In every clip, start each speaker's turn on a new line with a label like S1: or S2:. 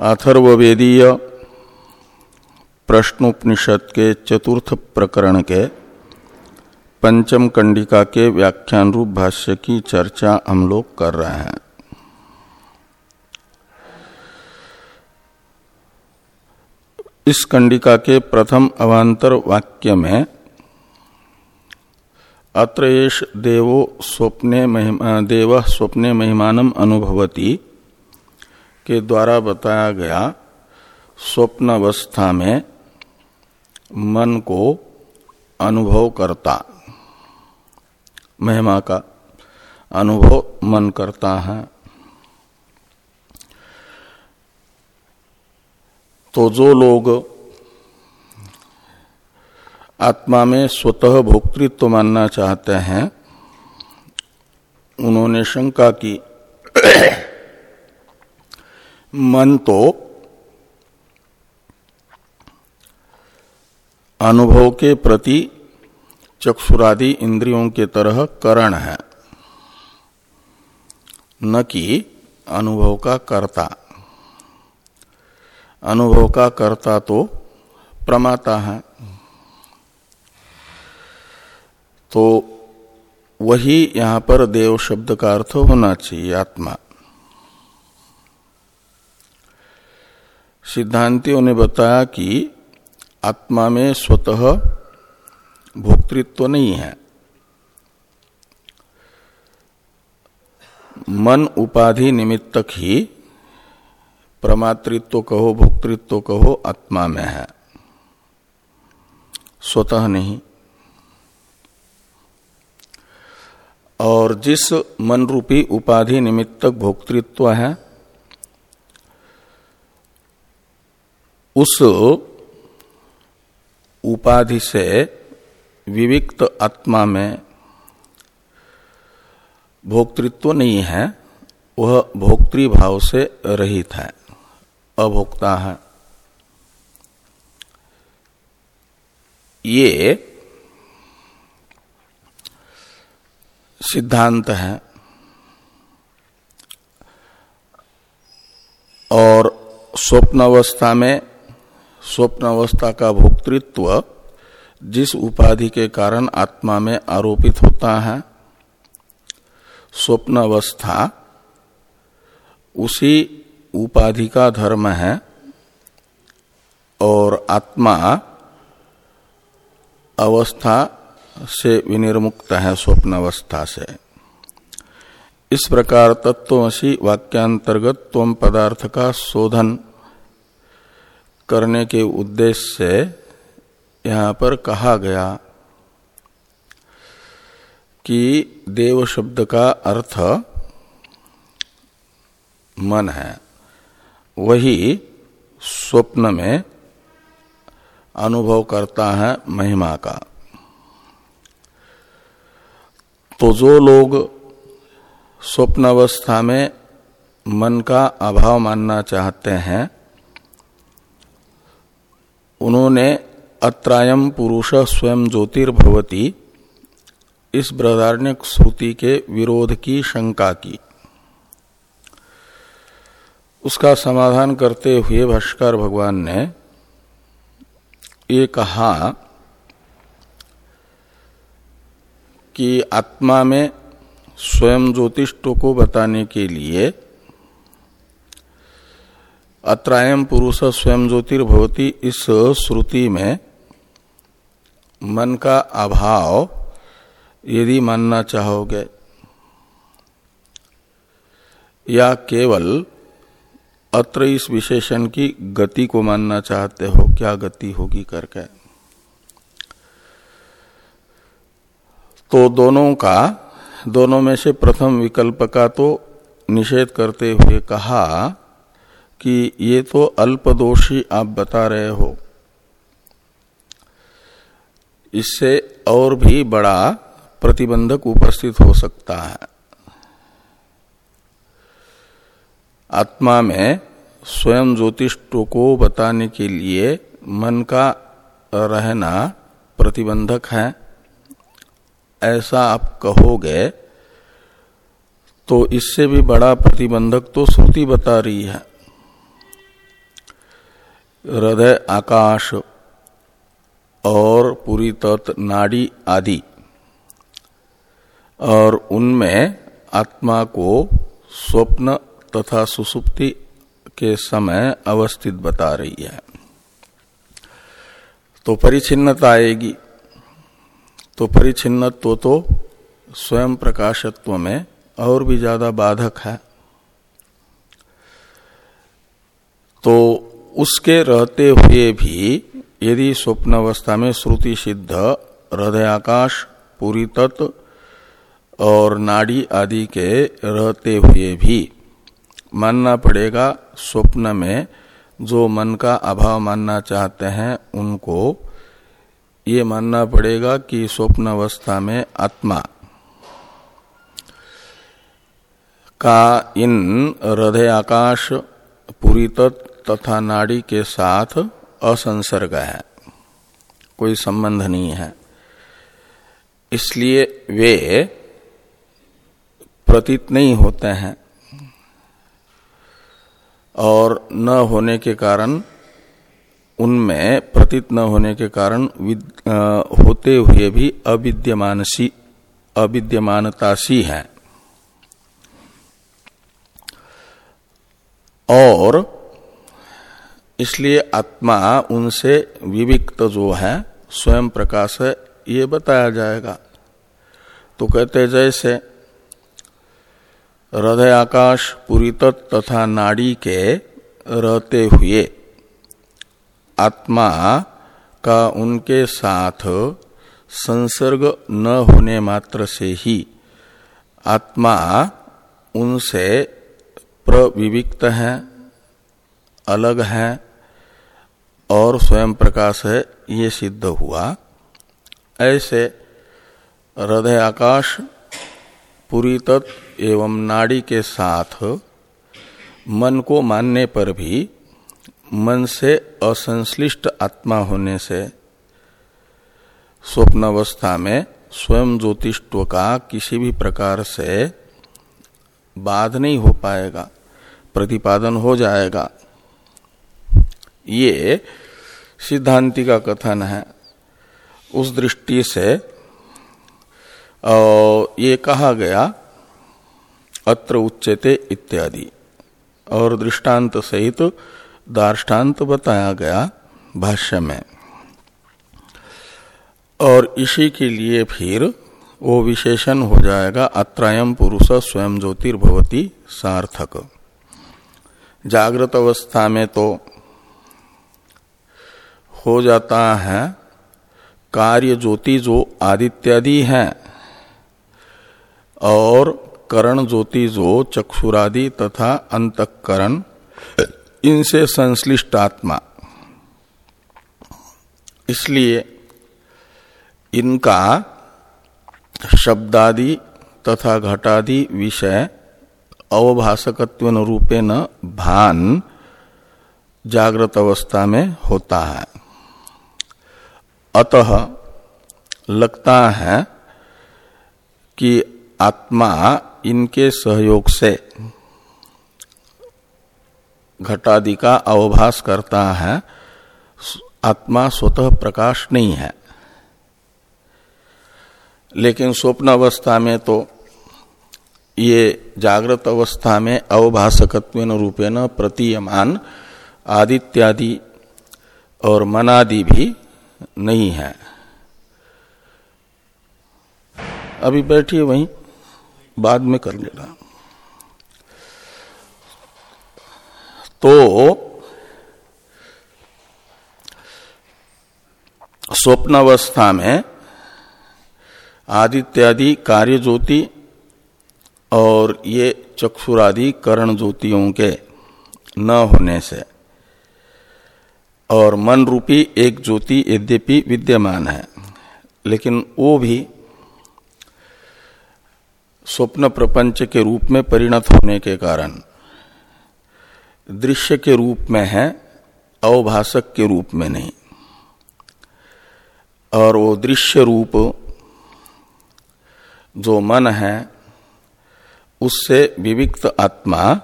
S1: अथर्वेदीय प्रश्नोपनिषद के चतुर्थ प्रकरण के पंचम कंडिका के व्याख्यान रूप भाष्य की चर्चा हम लोग कर रहे हैं। इस कंडिका के प्रथम अवांतर वाक्य में अत्रेश देवो स्वप्ने देव स्वप्ने महिमानम अनुभवती के द्वारा बताया गया स्वप्न अवस्था में मन को अनुभव करता, महिमा का अनुभव मन करता है। तो जो लोग आत्मा में स्वतः भोक्तृत्व मानना चाहते हैं, उन्होंने शंका की मन तो अनुभव के प्रति चक्षुरादि इंद्रियों के तरह करण है, न कि अनुभव का कर्ता। अनुभव का कर्ता तो प्रमाता है। तो वही यहाँ पर देव शब्द का अर्थ होना चाहिए आत्मा। सिद्धांतियों ने बताया कि आत्मा में स्वतः भोक्तृत्व नहीं है। मन उपाधि निमित्तक ही प्रमातृत्व कहो, भोक्तृत्व कहो, आत्मा में है। स्वतः नहीं। और जिस मन रूपी उपाधि निमित्तक भोक्तृत्व है उस उपाधि से विविक्त आत्मा में भोक्तृत्व नहीं है, वह भोक्तृभाव से रहित है, अभोक्ता है। ये सिद्धांत है और स्वप्न अवस्था में स्वप्न अवस्था का भोक्तृत्व जिस उपाधि के कारण आत्मा में आरोपित होता है स्वप्न अवस्था उसी उपाधि का धर्म है और आत्मा अवस्था से विनिर्मुक्त है स्वप्न अवस्था से। इस प्रकार तत्वसी वाक्यांतर्गत तम पदार्थ का शोधन करने के उद्देश्य से यहाँ पर कहा गया कि देव शब्द का अर्थ मन है। वही स्वप्न में अनुभव करता है महिमा का। तो जो लोग स्वप्न अवस्था में मन का अभाव मानना चाहते हैं उन्होंने अत्रायम पुरुष स्वयं ज्योतिर्भवती इस बृहदारण्य श्रुति के विरोध की शंका की। उसका समाधान करते हुए भाष्कर भगवान ने ये कहा कि आत्मा में स्वयं ज्योतिष को बताने के लिए अत्रायम पुरुष स्वयं ज्योतिर्भवती इस श्रुति में मन का अभाव, यदि मानना चाहोगे, या केवल अत्र इस विशेषण की गति को मानना चाहते हो, क्या गति होगी करके? तो दोनों का, दोनों में से प्रथम विकल्प का तो निषेध करते हुए कहा कि ये तो अल्पदोषी आप बता रहे हो। इससे और भी बड़ा प्रतिबंधक उपस्थित हो सकता है। आत्मा में स्वयं ज्योतिष्टो को बताने के लिए मन का रहना प्रतिबंधक है। ऐसा आप कहोगे तो इससे भी बड़ा प्रतिबंधक तो श्रुति बता रही है। हृदय, आकाश और पूरी तत्, नाड़ी आदि। और उनमें आत्मा को स्वप्न तथा सुसुप्ति के समय अवस्थित बता रही है। तो परिचिन्नता आएगी। तो परिचिन्नत्व तो स्वयं प्रकाशत्व में और भी ज़्यादा बाधक है। तो उसके रहते हुए भी यदि स्वप्न अवस्था में श्रुति सिद्ध हृदयाकाश पूरी तत्व और नाड़ी आदि के रहते हुए भी मानना पड़ेगा, स्वप्न में जो मन का अभाव मानना चाहते हैं, उनको ये मानना पड़ेगा कि स्वप्न अवस्था में आत्मा का इन हृदय आकाश, पूरी तथा नाड़ी के साथ असंसर्ग है। कोई संबंध नहीं है। इसलिए वे प्रतीत नहीं होते हैं और न होने के कारण, उनमें प्रतीत न होने के कारण होते हुए भी अविद्यमान सी अविद्यमानता सी है। और इसलिए आत्मा उनसे विविक्त जो है, स्वयं प्रकाश है, ये बताया जाएगा। तो कहते जैसे, हृदय आकाश पूरी तथा नाड़ी के रहते हुए, आत्मा का उनके साथ संसर्ग न होने मात्र से ही, आत्मा उनसे प्रविविक्त है, अलग है और स्वयं प्रकाश है, ये सिद्ध हुआ। ऐसे हृदय आकाश, पूरी तत्व एवं नाड़ी के साथ मन को मानने पर भी मन से असंश्लिष्ट आत्मा होने से स्वप्न अवस्था में स्वयं ज्योतिष्व का किसी भी प्रकार से बाध नहीं हो पाएगा, प्रतिपादन हो जाएगा। ये सिद्धांति का कथन है। उस दृष्टि से ये कहा गया, अत्र उच्चते इत्यादि। और दृष्टांत सहित दार्ष्टान्त बताया गया भाष्य में। और इसी के लिए फिर वो विशेषण हो जाएगा अत्रायम पुरुष स्वयं ज्योतिर्भवती सार्थक। जागृत अवस्था में तो हो जाता है। कार्य ज्योति जो आदित्यादि है और करण ज्योति जो चक्षुरादि तथा अंतकरण, इनसे संश्लिष्ट आत्मा। इसलिए इनका शब्दादि तथा घटादि विषय अवभाषकत्व रूपे न भान जागृत अवस्था में होता है। अतः लगता है कि आत्मा इनके सहयोग से घटादि का अवभास करता है, आत्मा स्वतः प्रकाश नहीं है। लेकिन स्वप्न अवस्था में तो ये जागृत अवस्था में अवभाषकत्व रूपेण प्रतीयमान आदित्यादि और मनादि भी नहीं है। अभी बैठिए वहीं, बाद में कर लेना। तो स्वप्नावस्था में आदित्यादि कार्य ज्योति और ये चक्षुरादि करण ज्योतियों के न होने से और मन रूपी एक ज्योति यद्यपि विद्यमान है। लेकिन वो भी स्वप्न प्रपंच के रूप में परिणत होने के कारण। दृश्य के रूप में है, अवभाषक के रूप में नहीं। और वो दृश्य रूप जो मन है, उससे विविक्त आत्मा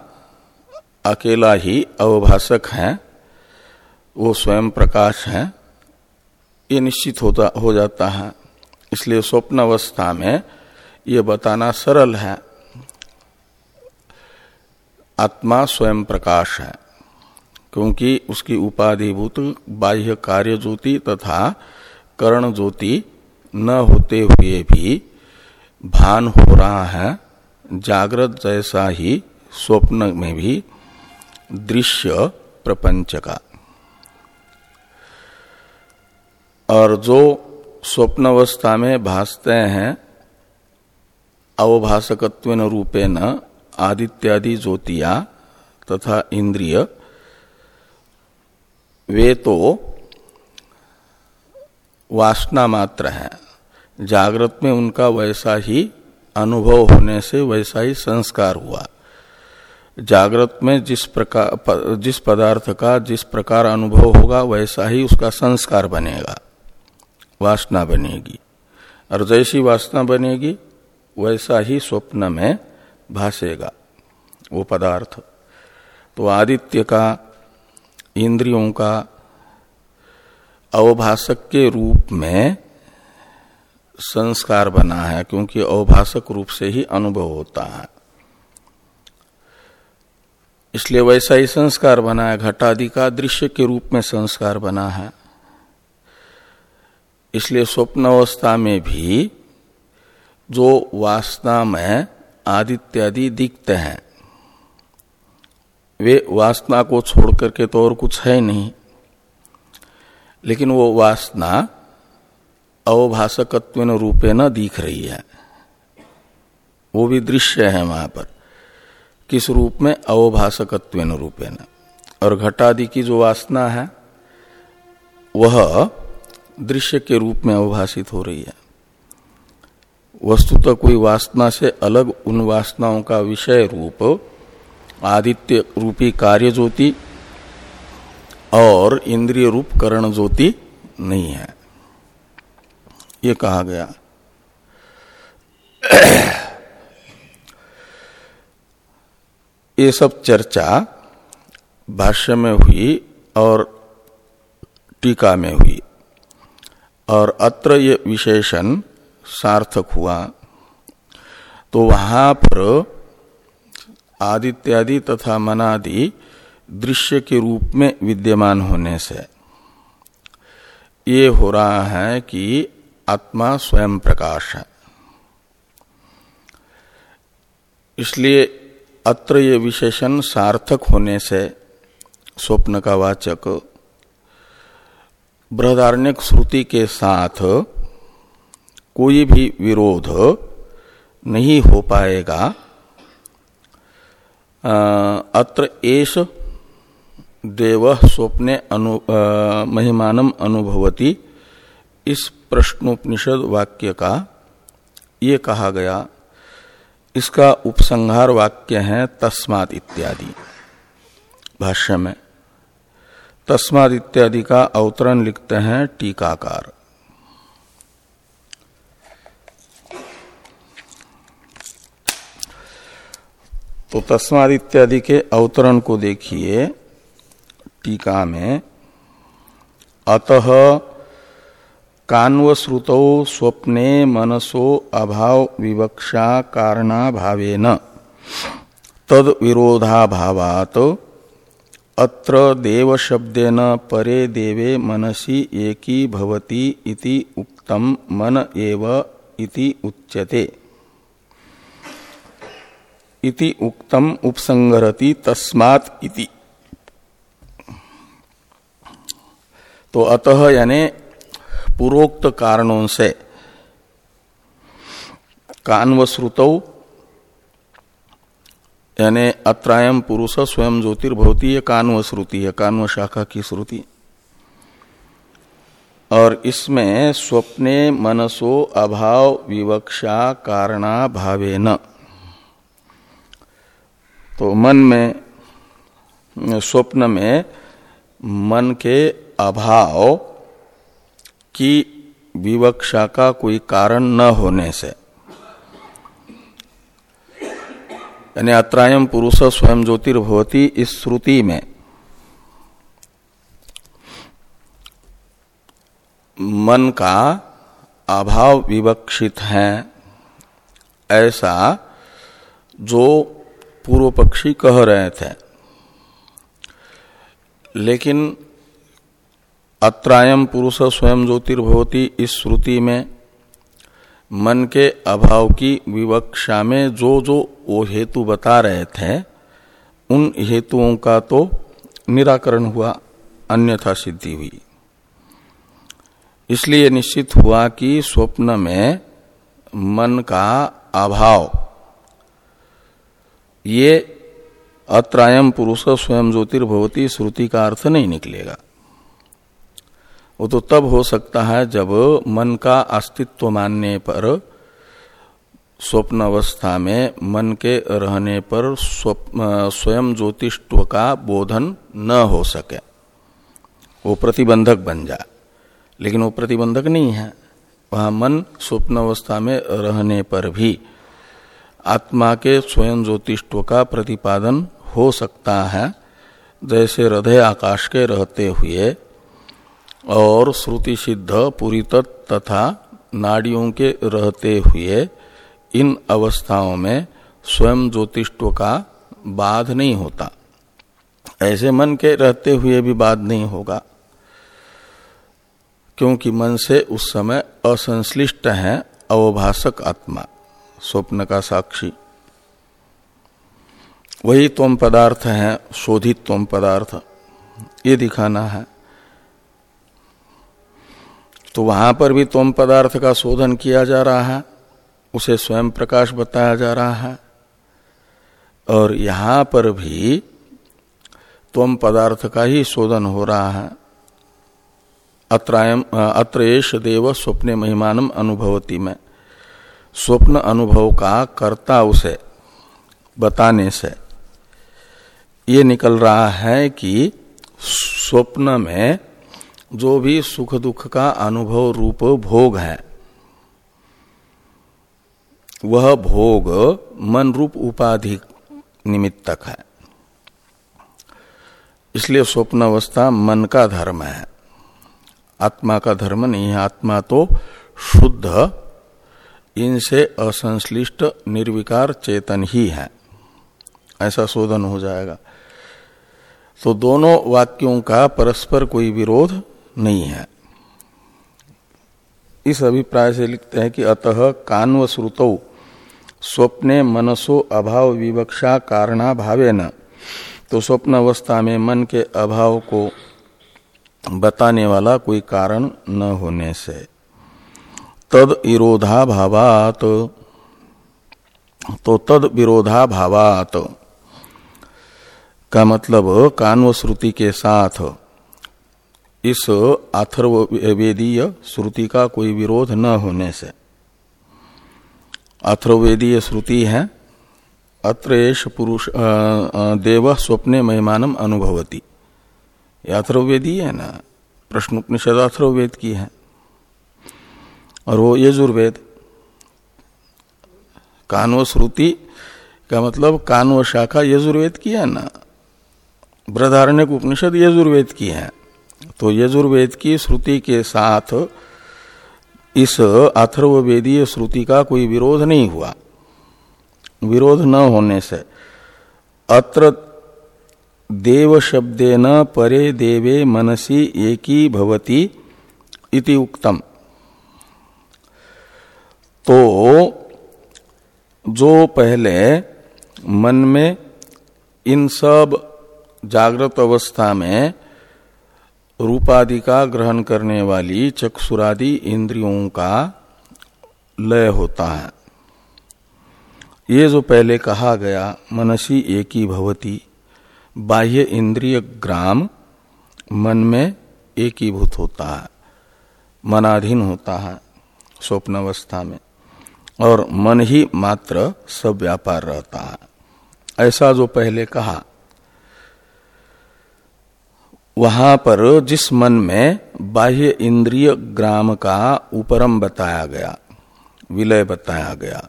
S1: अकेला ही अवभाषक है। वो स्वयं प्रकाश है, ये निश्चित होता, हो जाता है। इसलिए स्वप्न अवस्था में ये बताना सरल है। आत्मा स्वयं प्रकाश है, क्योंकि उसकी उपाधिभूत बाह्य कार्य ज्योति तथा कर्ण ज्योति न होते हुए भी भान हो रहा है। जागृत जैसा ही स्वप्न में भी दृश्य प्रपंच का। और जो स्वप्न अवस्था में भासते हैं अवभाषकत्व रूपे न आदित्यादि ज्योतिया तथा इंद्रिय, वे तो वासना मात्र है। जागृत में उनका वैसा ही अनुभव होने से वैसा ही संस्कार हुआ। जागृत में जिस प्रकार, जिस पदार्थ का जिस प्रकार अनुभव होगा, वैसा ही उसका संस्कार बनेगा। वासना बनेगी। और जैसी वासना बनेगी, वैसा ही स्वप्न में भासेगा। वो पदार्थ। तो आदित्य का, इंद्रियों का अवभाषक के रूप में संस्कार बना है, क्योंकि अवभाषक रूप से ही अनुभव होता है। इसलिए वैसा ही संस्कार बना है, घटादि का दृश्य के रूप में संस्कार बना है। इसलिए स्वप्न अवस्था में भी जो वासना में आदित्यादि दिखते हैं, वे वासना को छोड़ करके तो और कुछ है नहीं। लेकिन वो वासना अवभाषकत्व रूपे न दिख रही है। वो भी दृश्य है वहाँ पर, किस रूप में? अवभाषकत्व रूपे न और घटादि की जो वासना है, वह दृश्य के रूप में अवभाषित हो रही है। वस्तुतः कोई वासना से अलग उन वासनाओं का विषय रूप, आदित्य रूपी कार्य ज्योति और इंद्रिय रूप करण ज्योति नहीं है। ये कहा गया। ये सब चर्चा भाष्य में हुई और टीका में हुई। और अत्र ये विशेषण सार्थक हुआ। तो वहाँ पर आदित्यादि तथा मनादि दृश्य के रूप में विद्यमान होने से ये हो रहा है कि आत्मा स्वयं प्रकाश है। इसलिए अत्र ये विशेषण सार्थक होने से स्वप्न का वाचक बृहदारण्यक श्रुति के साथ कोई भी विरोध नहीं हो पाएगा। अत्र एष देव स्वप्ने अनु महिमानम अनुभवती। इस प्रश्नोपनिषद वाक्य का ये कहा गया, इसका उपसंहार वाक्य है तस्मात इत्यादि। भाष्य में तस्माद इत्यादि का अवतरण लिखते हैं टीकाकार। तो तस्माद इत्यादि के अवतरण को देखिए टीका में। अतः कान्वश्रुतौ स्वप्ने मनसो अभाव विवक्षा कारणा भावेन तद विरोधाभावात अत्र देव शब्देन परे देवे मनसी एकी भवति इति उक्तम मन एव इति उच्यते। इति उक्तम उपसंगरति तस्मात् इति। तो अतः यानी पूर्वोक्त कारणों से कान्वश्रुतौ यानी अत्रायम पुरुष स्वयं ज्योतिर्भवती, ये कानव श्रुति है, कानव शाखा की श्रुति। और इसमें स्वप्ने मनसो अभाव विवक्षा कारणा भावे न तो मन में, स्वप्न में मन के अभाव की विवक्षा का कोई कारण न होने से यानी अत्रायम पुरुष स्वयं ज्योतिर्भवती इस श्रुति में। मन का अभाव विवक्षित है। ऐसा जो पूर्व पक्षी कह रहे थे। लेकिन अत्रायम पुरुष स्वयं ज्योतिर्भवती इस श्रुति में मन के अभाव की विवक्षा में जो जो वो हेतु बता रहे थे, उन हेतुओं का तो निराकरण हुआ, अन्यथा सिद्धि हुई। इसलिए निश्चित हुआ कि स्वप्न में मन का अभाव, ये अत्रायम पुरुष स्वयं ज्योतिर्भवती श्रुति का अर्थ नहीं निकलेगा। वो तो तब हो सकता है जब मन का अस्तित्व मानने पर स्वप्न अवस्था में मन के रहने पर स्वयं ज्योतिष्व का बोधन न हो सके। वो प्रतिबंधक बन जाए लेकिन वो प्रतिबंधक नहीं है। वह मन स्वप्न अवस्था में रहने पर भी आत्मा के स्वयं ज्योतिष्व का प्रतिपादन हो सकता है। जैसे हृदय आकाश के रहते हुए और श्रुति सिद्ध पूरी तथा नाड़ियों के रहते हुए इन अवस्थाओं में स्वयं ज्योतिष्व का बाध नहीं होता। ऐसे मन के रहते हुए भी बाध नहीं होगा, क्योंकि मन से उस समय असंश्लिष्ट है अवभाषक आत्मा, स्वप्न का साक्षी। वही तोम पदार्थ है, शोधित तोम पदार्थ, ये दिखाना है। तो वहाँ पर भी तोम पदार्थ का शोधन किया जा रहा है, उसे स्वयं प्रकाश बताया जा रहा है। और यहाँ पर भी तोम पदार्थ का ही शोधन हो रहा है। अत्रायम अत्रेश देव स्वप्ने महिमानम अनुभवती में। स्वप्न अनुभव का कर्ता उसे बताने से। ये निकल रहा है कि स्वप्न में जो भी सुख दुख का अनुभव रूप भोग है, वह भोग मन रूप उपाधि निमित्तक है। इसलिए स्वप्न अवस्था मन का धर्म है। आत्मा का धर्म नहीं है। आत्मा तो शुद्ध, इनसे असंश्लिष्ट, निर्विकार, चेतन ही है। ऐसा शोधन हो जाएगा। तो दोनों वाक्यों का परस्पर कोई विरोध नहीं है। इस अभिप्राय से लिखते हैं कि अतः कान्व श्रुतौ स्वप्ने मनसो अभाव विवक्षा कारणा भावे न तो स्वप्न अवस्था में मन के अभाव को बताने वाला कोई कारण न होने से। तद विरोधा भावात तो तद विरोधा भावात का मतलब कान्व श्रुति के साथ इस अथर्वेदीय श्रुति का कोई विरोध न होने से। अथर्वेदीय श्रुति है, अत्रेश पुरुष देव स्वप्ने महिमानम अनुभवती। अथर्वेदी है ना? प्रश्न उपनिषद अथर्वेद की है। और वो यजुर्वेद। कानव श्रुति का मतलब कानव शाखा यजुर्वेद की है ना? बृधारण्य उपनिषद यजुर्वेद की है। तो यजुर्वेद की श्रुति के साथ इस अथर्वेदीय श्रुति का कोई विरोध नहीं हुआ। विरोध न होने से अत्र देव शब्देन परे देवे मनसी एकी भवती इति उक्तम। तो जो पहले मन में इन सब जागृत अवस्था में रूपादि का ग्रहण करने वाली चक्षुरादि इंद्रियों का लय होता है। ये जो पहले कहा गया, मनसी एकी भवती, बाह्य इंद्रिय ग्राम मन में एकीभूत होता है, मनाधीन होता है स्वप्न अवस्था में, और मन ही मात्र सब व्यापार रहता है। ऐसा जो पहले कहा वहाँ पर जिस मन में बाह्य इंद्रिय ग्राम का उपरम बताया गया, विलय बताया गया,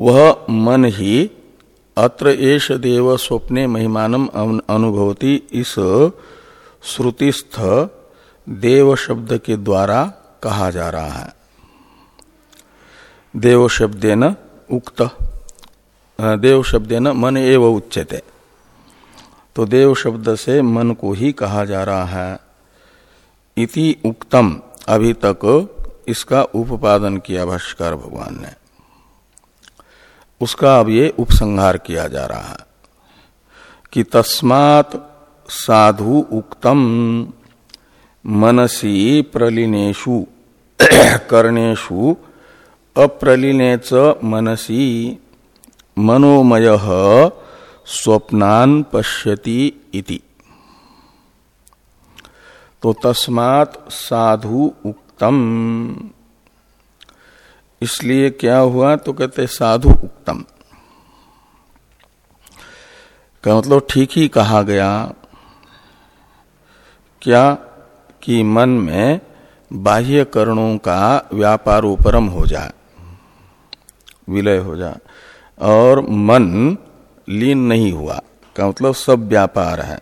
S1: वह मन ही अत्र एष देव स्वप्ने महिमानम अनुभवती इस श्रुतिस्थ देव शब्द के द्वारा कहा जा रहा है। देव शब्द न उक्त देव शब्द न मन एव उच्चते तो देव शब्द से मन को ही कहा जा रहा है। इति उक्तम। अभी तक इसका उपादन किया भाष्कर भगवान ने। उसका अब ये उपसंहार किया जा रहा है कि तस्मात साधु उक्तम। मनसी प्रलीनेशु कर्णेशु अप्रलीनेच मनसी, मनोमय स्वप्नान पश्यति इति। तो तस्मात साधु उक्तम। इसलिए क्या हुआ? तो कहते साधु उक्तम। का मतलब ठीक ही कहा गया, क्या कि मन में बाह्य करणों का व्यापारोपरम हो जाए, विलय हो जाए, और मन लीन नहीं हुआ, का मतलब सब व्यापार है।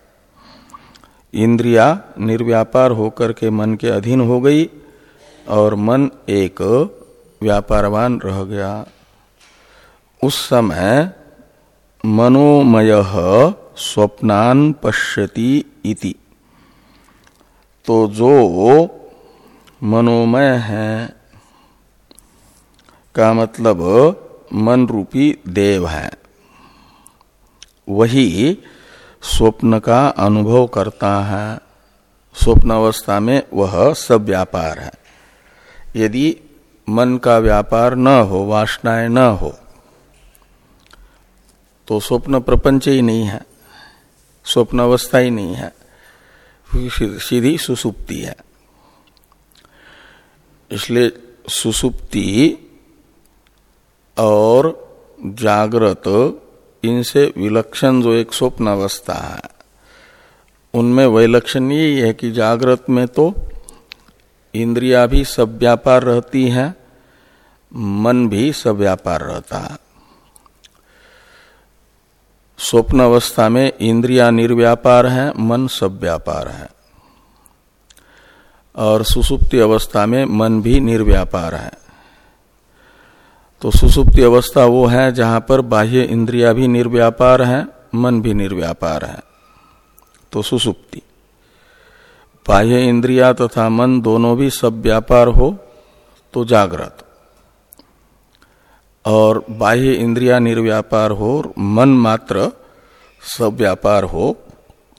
S1: इंद्रिया निर्व्यापार होकर के मन के अधीन हो गई और मन एक व्यापारवान रह गया। उस समय मनोमय स्वप्नान पश्यति इति। तो जो मनोमय है, का मतलब मन रूपी देव है। वही स्वप्न का अनुभव करता है। स्वप्न अवस्था में वह सब व्यापार है। यदि मन का व्यापार न हो, वासनाएँ न हो तो स्वप्न प्रपंच ही नहीं है, स्वप्न अवस्था ही नहीं है सीधी सुसुप्ति है। इसलिए सुसुप्ति और जागृत इनसे विलक्षण जो एक स्वप्न अवस्था है, उनमें वैलक्षण यही है कि जागृत में तो इंद्रिया भी सब व्यापार रहती है, मन भी सब व्यापार रहता है। स्वप्न अवस्था में इंद्रिया निर्व्यापार है, मन सब व्यापार है। और सुसुप्ति अवस्था में मन भी निर्व्यापार है। तो सुसुप्ति अवस्था वो है जहाँ पर बाह्य इंद्रिया भी निर्व्यापार है, मन भी निर्व्यापार है। तो सुसुप्ति। बाह्य इंद्रिया तथा मन दोनों भी सब व्यापार हो तो जागृत। और बाह्य इंद्रिया निर्व्यापार हो, मन मात्र सब व्यापार हो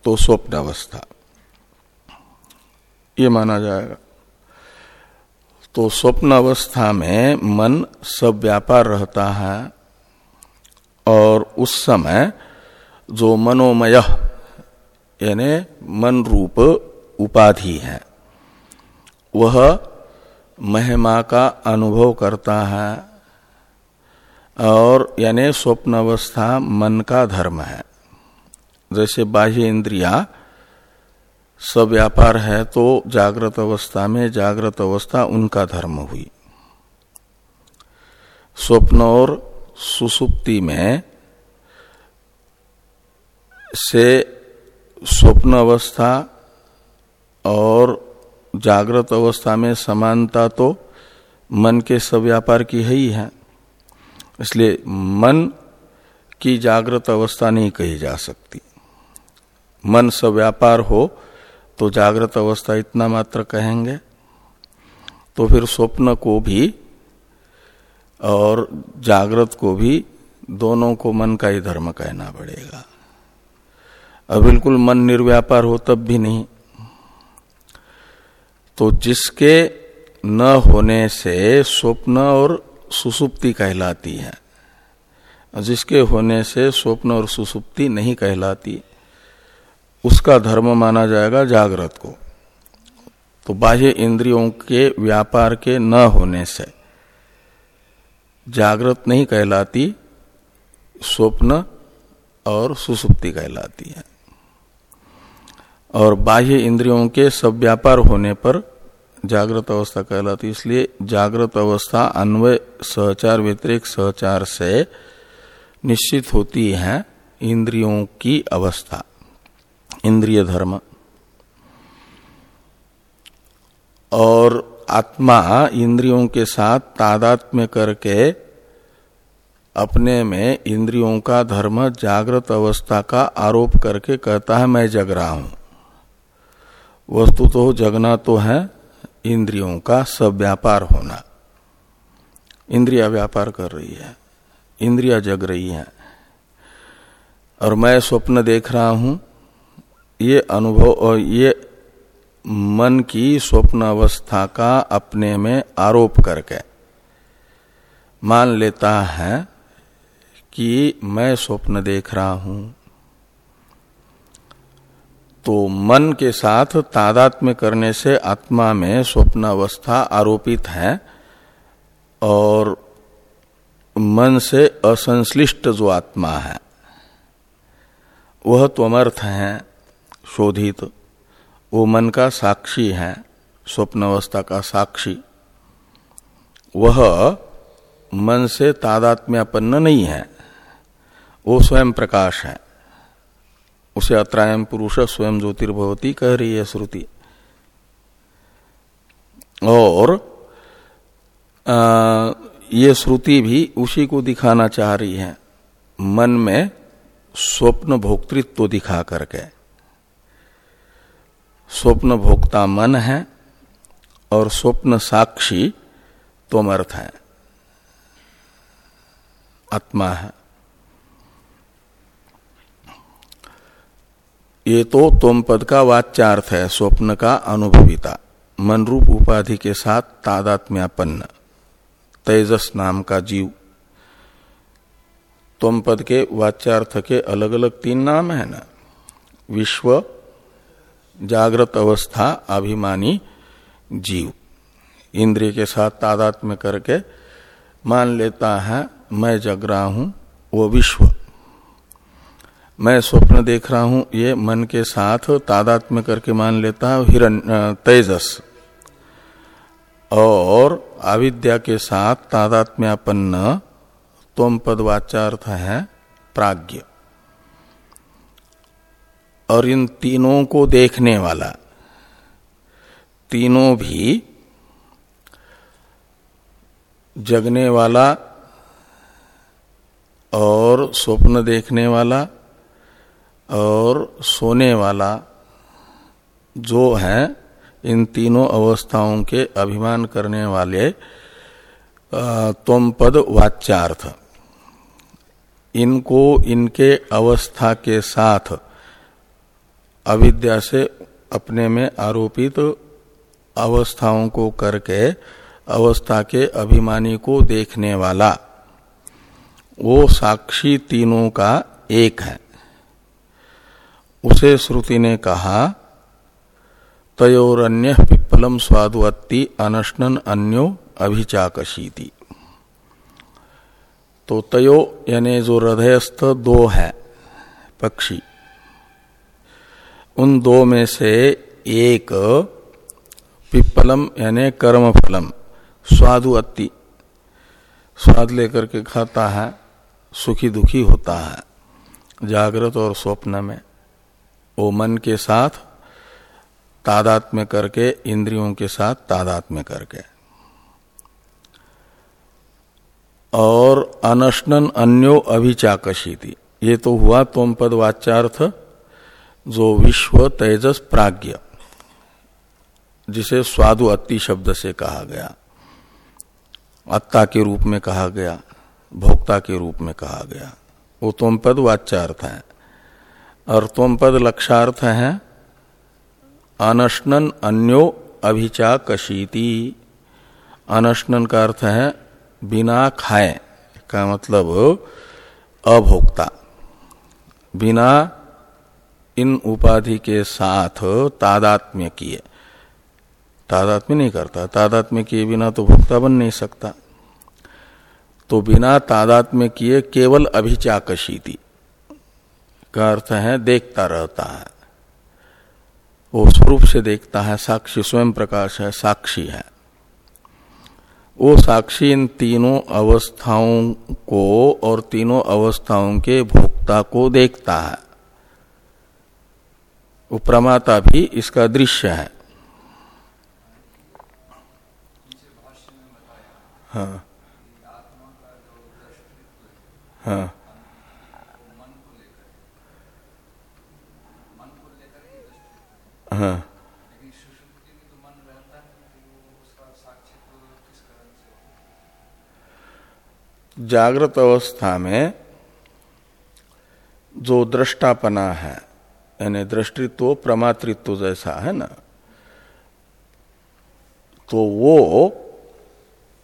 S1: तो स्वप्न अवस्था। ये माना जाएगा। तो स्वप्न अवस्था में मन सब व्यापार रहता है और उस समय जो मनोमय, यानी मन रूप उपाधि है, वह महिमा का अनुभव करता है और यानी स्वप्न अवस्था मन का धर्म है। जैसे बाह्य इंद्रिया सब व्यापार है तो जागृत अवस्था में जागृत अवस्था उनका धर्म हुई। स्वप्न और सुसुप्ति में से स्वप्न अवस्था और जागृत अवस्था में समानता तो मन के सब व्यापार की है ही है। इसलिए मन की जागृत अवस्था नहीं कही जा सकती। मन सब व्यापार हो तो जागृत अवस्था इतना मात्र कहेंगे तो फिर स्वप्न को भी और जागृत को भी दोनों को मन का ही धर्म कहना पड़ेगा। अब बिल्कुल मन निर्व्यापार हो तब भी नहीं। तो जिसके न होने से स्वप्न और सुसुप्ति कहलाती है। जिसके होने से स्वप्न और सुसुप्ति नहीं कहलाती उसका धर्म माना जाएगा जागृत को। तो बाह्य इंद्रियों के व्यापार के न होने से जागृत नहीं कहलाती, स्वप्न और सुसुप्ति कहलाती है। और बाह्य इंद्रियों के सब व्यापार होने पर जागृत अवस्था कहलाती इसलिए जागृत अवस्था अन्वय, सहचार, व्यतिरिक, सहचार से निश्चित होती है इंद्रियों की अवस्था। इंद्रिय धर्म। और आत्मा इंद्रियों के साथ तादात्म्य करके अपने में इंद्रियों का धर्म, जागृत अवस्था का आरोप करके कहता है, मैं जग रहा हूँ। वस्तु तो जगना तो है, इंद्रियों का सब व्यापार होना। इंद्रिया व्यापार कर रही है, इंद्रिया जग रही है। और मैं स्वप्न देख रहा हूँ ये अनुभव ये मन की स्वप्न अवस्था का अपने में आरोप करके मान लेता है कि मैं स्वप्न देख रहा हूँ। तो मन के साथ तादात्म्य करने से आत्मा में स्वप्न अवस्था आरोपित है और मन से असंश्लिष्ट जो आत्मा है, वह त्वमर्थ है। शोधित। वो मन का साक्षी है स्वप्न अवस्था का साक्षी। वह मन से तादात्म्यपन्न नहीं है। वो स्वयं प्रकाश है। उसे अत्रायम पुरुष स्वयं ज्योतिर्भवती कह रही है श्रुति। और आ, ये श्रुति भी उसी को दिखाना चाह रही है। मन में स्वप्न भोक्तृत्व दिखा करके। स्वप्न भोक्ता मन है और स्वप्न साक्षी तोमर्थ है। आत्मा है। ये तो तोम पद का वाच्यार्थ है, स्वप्न का अनुभविता। मन रूप उपाधि के साथ तादात्म्यापन्न। तेजस नाम का जीव। तोम पद के वाच्यार्थ के अलग अलग तीन नाम है ना? विश्व जागृत अवस्था, अभिमानी जीव। इंद्रिय के साथ तादात में करके मान लेता है, मैं जग रहा हूँ, वो विश्व। मैं स्वप्न देख रहा हूँ, ये मन के साथ तादात में करके मान लेता है हिरण तेजस। और अविद्या के साथ तादात्म्यापन्न तोम पद वाचार्थ है, प्राज्ञ। और इन तीनों को देखने वाला। तीनों भी जगने वाला और स्वप्न देखने वाला और सोने वाला जो है, इन तीनों अवस्थाओं के अभिमान करने वाले तोम पद वाच्यार्थ। इनको इनके अवस्था के साथ अविद्या से अपने में आरोपित तो अवस्थाओं को करके, अवस्था के अभिमानी को देखने वाला। वो साक्षी तीनों का एक है। उसे श्रुति ने कहा, तयोरन्य पिप्पलम स्वादुअत्ति अनशनन अन्यो अभिचाकशीति। तो तयो यानी जो हृदयस्थ दो है, पक्षी। उन दो में से एक पिप्पलम, यानी कर्म फलम स्वादु अति। स्वाद लेकर के खाता है सुखी दुखी होता है, जागृत और स्वप्न में। वो मन के साथ, तादात में करके, इंद्रियों के साथ तादात में करके। और अनशनन अन्यो अभिचाकशी थी ये तो हुआ तोम पद वाच्यार्थ जो विश्व तेजस प्राज्ञ, जिसे स्वादु अति शब्द से कहा गया, अत्ता के रूप में कहा गया, भोक्ता के रूप में कहा गया। वो तोम पद वाच्यार्थ है और तोम पद लक्षार्थ है, अनशनन अन्यो अभिचा कशीति। अनशनन का अर्थ है बिना खाए, का मतलब अभोक्ता। बिना इन उपाधि के साथ तादात्म्य किए। तादात्म्य नहीं करता। तादात्म्य किए बिना तो भोक्ता बन नहीं सकता। तो बिना तादात्म्य किए केवल अभिचाकशीति का अर्थ है देखता रहता है। वो स्वरूप से देखता है, साक्षी स्वयं प्रकाश है, साक्षी है। वो साक्षी इन तीनों अवस्थाओं को और तीनों अवस्थाओं के भोक्ता को देखता है। वो प्रमाता भी इसका दृश्य है। हाँ। हाँ। हाँ। जागृत अवस्था में जो दृष्टापना है यानी दृष्टित्व, प्रमातृत्व जैसा है ना? तो वो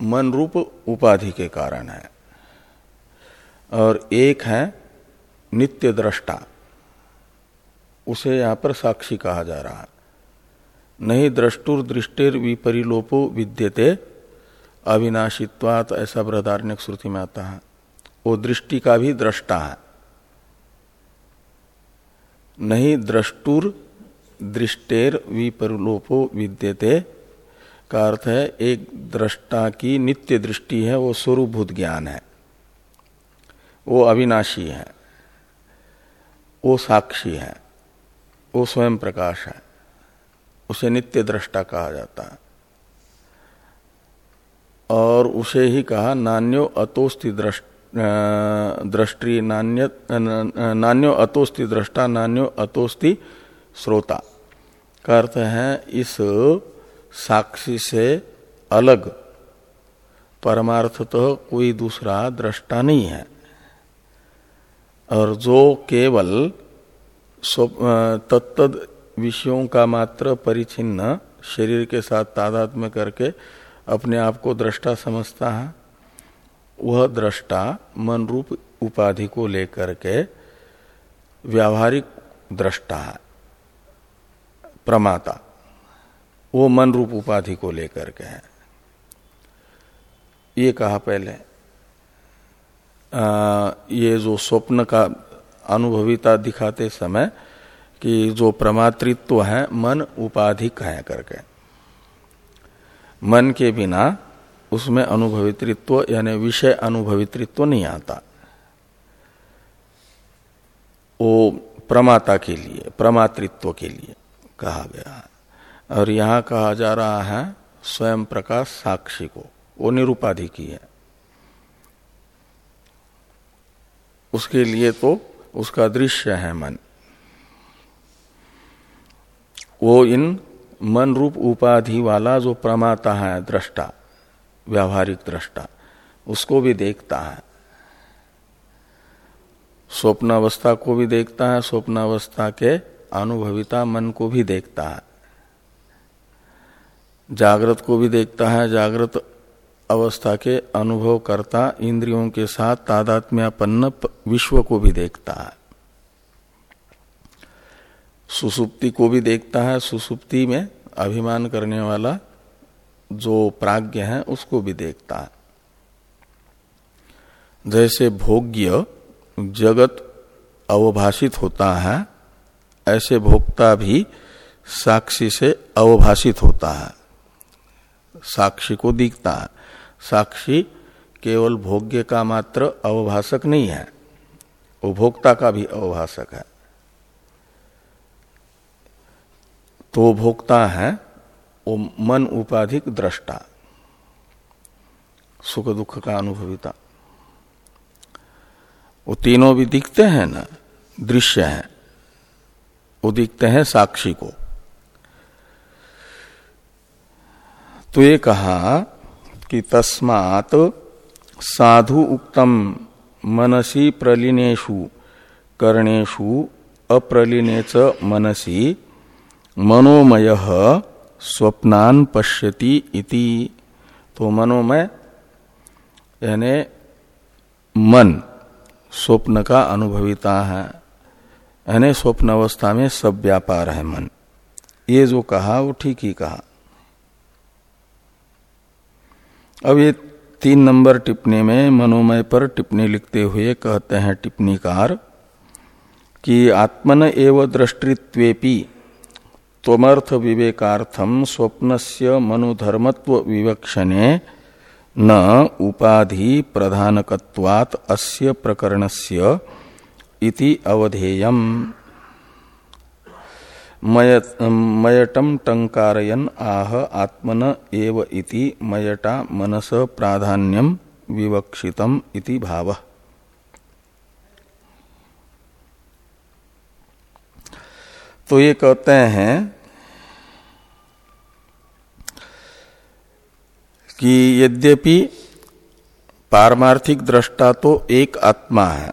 S1: मन रूप उपाधि के कारण है। और एक है नित्य दृष्टा। उसे यहाँ पर साक्षी कहा जा रहा है। नहीं द्रष्टुर दृष्टिर विपरिलोपो विद्यते, अविनाशित्वात ऐसा बृहदारण्य श्रुति में आता है। वो दृष्टि का भी दृष्टा है। नहीं द्रष्टुर दृष्टेर विपरलोपो विद्यते। का अर्थ है, एक दृष्टा की नित्य दृष्टि है, वो स्वरूभूत ज्ञान है। वो अविनाशी है। वो साक्षी है। वो स्वयं प्रकाश है। उसे नित्य दृष्टा कहा जाता है। और उसे ही कहा, नान्यो अतोस्ति दृष्टि नान्य नान्यो अतोस्ति, दृष्टा नान्यो अतोस्ति श्रोता। का अर्थ है, इस साक्षी से अलग परमार्थतः तो कोई दूसरा दृष्टा नहीं है। और जो केवल तत्त विषयों का मात्र परिचिन्न शरीर के साथ तादाद में करके अपने आप को दृष्टा समझता है वह दृष्टा मन रूप उपाधि को लेकर के व्यावहारिक दृष्टा है प्रमाता वो मन रूप उपाधि को लेकर के है। ये कहा पहले। आ, ये जो स्वप्न का अनुभविता दिखाते समय कि जो प्रमातृत्व है मन उपाधिक है करके। मन के बिना उसमें अनुभवित्व यानी विषय अनुभवित्व नहीं आता। वो प्रमाता के लिए, प्रमातृत्व के लिए कहा गया। और यहाँ कहा जा रहा है, स्वयं प्रकाश साक्षी को। वो निरुपाधि की है। उसके लिए तो उसका दृश्य है मन। वो इन मन रूप उपाधि वाला जो प्रमाता है, दृष्टा व्यावहारिक दृष्टा, उसको भी देखता है। स्वप्न अवस्था को भी देखता है स्वप्न अवस्था के अनुभविता मन को भी देखता है। जागृत को भी देखता है, जागृत अवस्था के अनुभव करता, इंद्रियों के साथ तादात्म्यापन्न विश्व को भी देखता है। सुसुप्ति को भी देखता है, सुसुप्ति में अभिमान करने वाला जो प्राज्ञ है, उसको भी देखता है। जैसे भोग्य जगत अवभाषित होता है, ऐसे भोक्ता भी साक्षी से अवभाषित होता है। साक्षी को दिखता है। साक्षी केवल भोग्य का मात्र अवभाषक नहीं है, वो भोक्ता का भी अवभाषक है। तो भोक्ता है वो मन उपाधिक दृष्टा। सुख दुख का अनुभविता। वो तीनों भी दिखते हैं ना, दृश्य है। वो दिखते हैं साक्षी को। तो ये कहा कि तस्मात साधु उक्तम मनसी प्रलीनेशु कर्णेशु अप्रलीने मनसी, मनोमय स्वप्नान पश्यति इति। तो मनोमय यानी मन स्वप्न का अनुभविता है। यानी स्वप्न अवस्था में सब व्यापार है मन। ये जो कहा, वो ठीक ही कहा। अब ये तीन नंबर टिप्पणी में मनोमय पर टिप्पणी लिखते हुए कहते हैं टिप्पणीकार कि आत्मन एव दृष्टित्वेपी त्वमर्थ विवेकार्थम स्वप्नस्य मनुधर्मत्व विवक्षणे न उपाधि प्रधानकत्वात् अस्य प्रकरणस्य इति अवधेयम। मयटम टंकारयन आह आत्मन एव इति मयटा मनस प्राधान्यम विवक्षितम इति भाव। तो ये कहते हैं कि यद्यपि पारमार्थिक दृष्टा तो एक आत्मा है,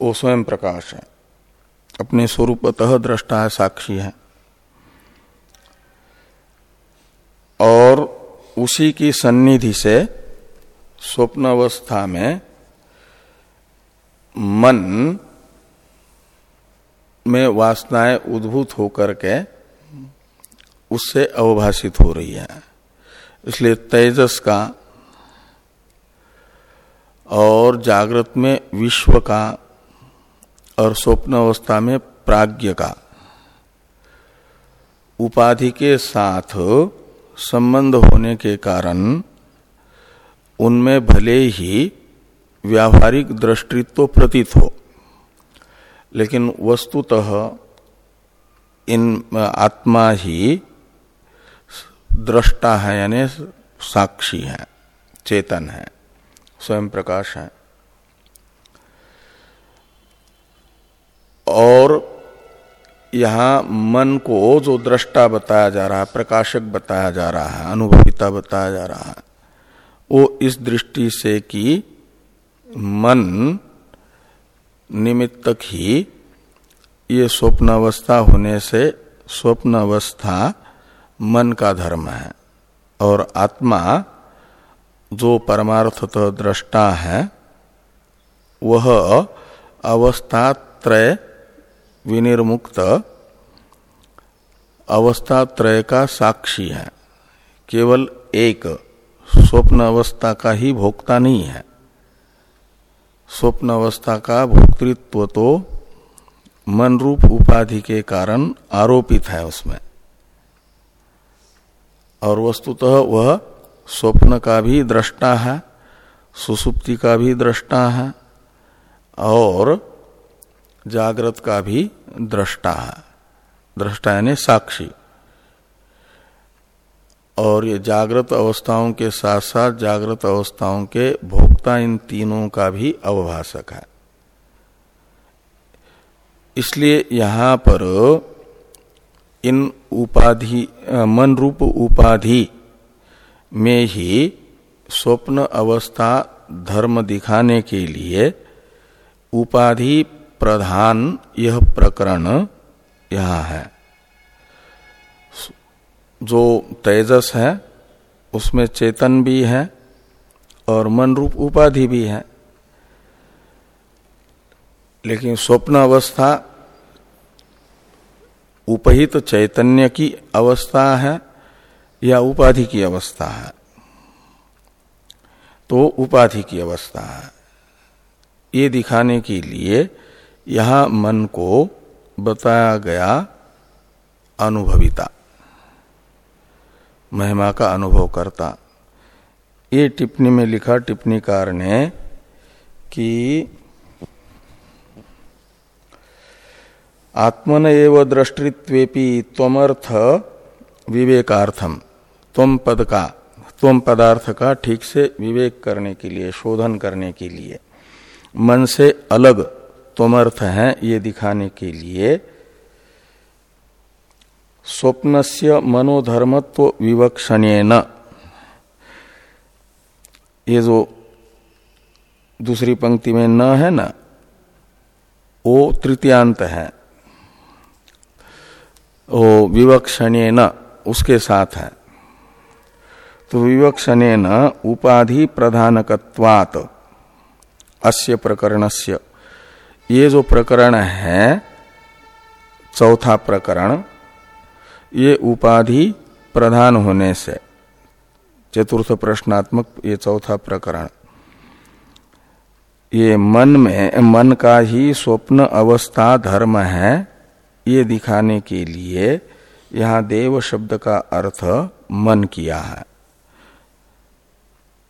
S1: वो स्वयं प्रकाश है, अपने स्वरूपतः दृष्टा है, साक्षी है। और उसी की सन्निधि से स्वप्न अवस्था में मन में वासनाएँ उद्भूत होकर के उससे अवभाषित हो रही है। इसलिए तेजस का और जागृत में विश्व का और स्वप्न अवस्था में प्राज्ञ का उपाधि के साथ संबंध होने के कारण उनमें भले ही व्यावहारिक दृष्टित्व प्रतीत हो, लेकिन वस्तुतः इन आत्मा ही दृष्टा है, यानी साक्षी है, चेतन है, स्वयं प्रकाश है। और यहाँ मन को जो दृष्टा बताया जा रहा है, प्रकाशक बताया जा रहा है, अनुभविता बताया जा रहा है, वो इस दृष्टि से कि मन निमित्तक ही ये स्वप्न अवस्था होने से स्वप्न अवस्था मन का धर्म है और आत्मा जो परमार्थतः दृष्टा है, वह अवस्था त्रय विनिर्मुक्त अवस्था त्रय का साक्षी है। केवल एक स्वप्न अवस्था का ही भोक्ता नहीं है। स्वप्न अवस्था का भोक्तृत्व तो मन रूप उपाधि के कारण आरोपित है उसमें। और वस्तुतः वह स्वप्न का भी दृष्टा है, सुसुप्ति का भी दृष्टा है, और जागृत का भी दृष्टा है। दृष्टा यानी साक्षी। और ये जागृत अवस्थाओं के साथ साथ जागृत अवस्थाओं के भोक्ता इन तीनों का भी अवभाषक है। इसलिए यहाँ पर इन उपाधि मन रूप उपाधि में ही स्वप्न, अवस्था, धर्म दिखाने के लिए उपाधि प्रधान यह प्रकरण यहाँ है। जो तेजस है, उसमें चेतन भी है और मन रूप उपाधि भी है। लेकिन स्वप्न, अवस्था उपहित तो चैतन्य की अवस्था है या उपाधि की अवस्था है? तो उपाधि की अवस्था है। ये दिखाने के लिए यह मन को बताया गया अनुभविता। महिमा का अनुभव करता। ये टिप्पणी में लिखा टिप्पणीकार ने कि आत्मन एव दृष्टित्वेपि त्वमर्थ विवेकार्थम त्वम पद का त्वम पदार्थ का ठीक से विवेक करने के लिए, शोधन करने के लिए। मन से अलग त्वमर्थ है ये दिखाने के लिए। स्वप्न से मनोधर्मत्व विवक्षण ये जो दूसरी पंक्ति में न है ना वो तृतीयांत है। वो विवक्षण उसके साथ है। तो विवक्षण उपाधि प्रधानकत्वात अस्य प्रकरणस्य। ये जो प्रकरण है, चौथा प्रकरण, ये उपाधि प्रधान होने से, चतुर्थ प्रश्नात्मक ये चौथा प्रकरण। ये मन में, मन का ही स्वप्न, अवस्था, धर्म है। ये दिखाने के लिए यहाँ देव शब्द का अर्थ मन किया है।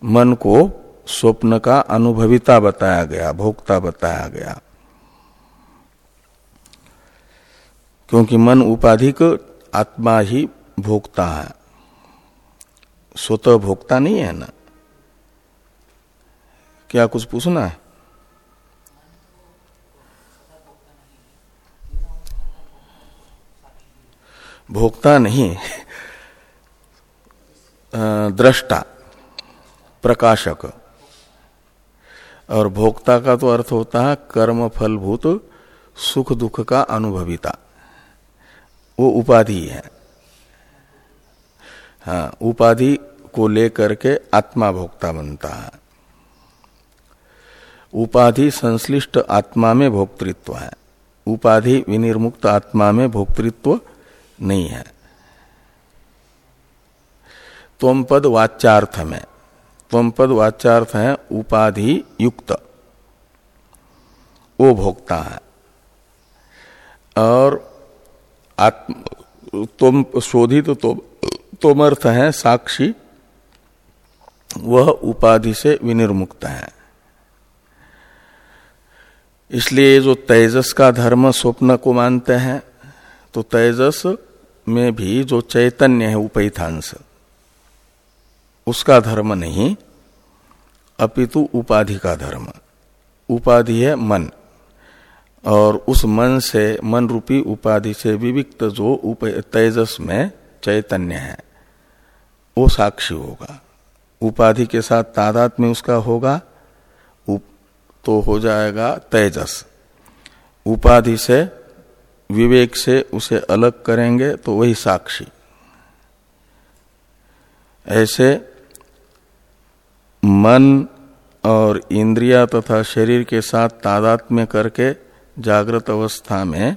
S1: मन को स्वप्न का अनुभविता बताया गया, भोक्ता बताया गया। क्योंकि मन उपाधिक आत्मा ही भोगता है। स्वतः भोगता नहीं है ना? क्या कुछ पूछना है? भोक्ता नहीं दृष्टा, प्रकाशक। और भोक्ता का तो अर्थ होता है कर्म फलभूत सुख, दुख का अनुभविता। वो उपाधि है। हाँ उपाधि को लेकर के आत्मा भोक्ता बनता है। उपाधि संश्लिष्ट आत्मा में भोक्तृत्व है। उपाधि विनिर्मुक्त आत्मा में भोक्तृत्व नहीं है। तम पद वाच्यार्थ में तम पद वाच्यार्थ है उपाधि युक्त। वो भोक्ता है। और आत्म तुम शोधित तो तोमर्थ है साक्षी। वह उपाधि से विनिर्मुक्त है। इसलिए जो तेजस का धर्म स्वप्न को मानते हैं तो तेजस में भी जो चैतन्य है उपैथांश उसका धर्म नहीं अपितु उपाधि का धर्म। उपाधि है मन और उस मन से मन रूपी उपाधि से विविक्त जो उप तेजस में चैतन्य है वो साक्षी होगा। उपाधि के साथ तादात में उसका होगा उप, तो हो जाएगा तेजस। उपाधि से विवेक से उसे अलग करेंगे तो वही साक्षी। ऐसे मन और इंद्रिया तथा शरीर के साथ तादात में करके जागृत अवस्था में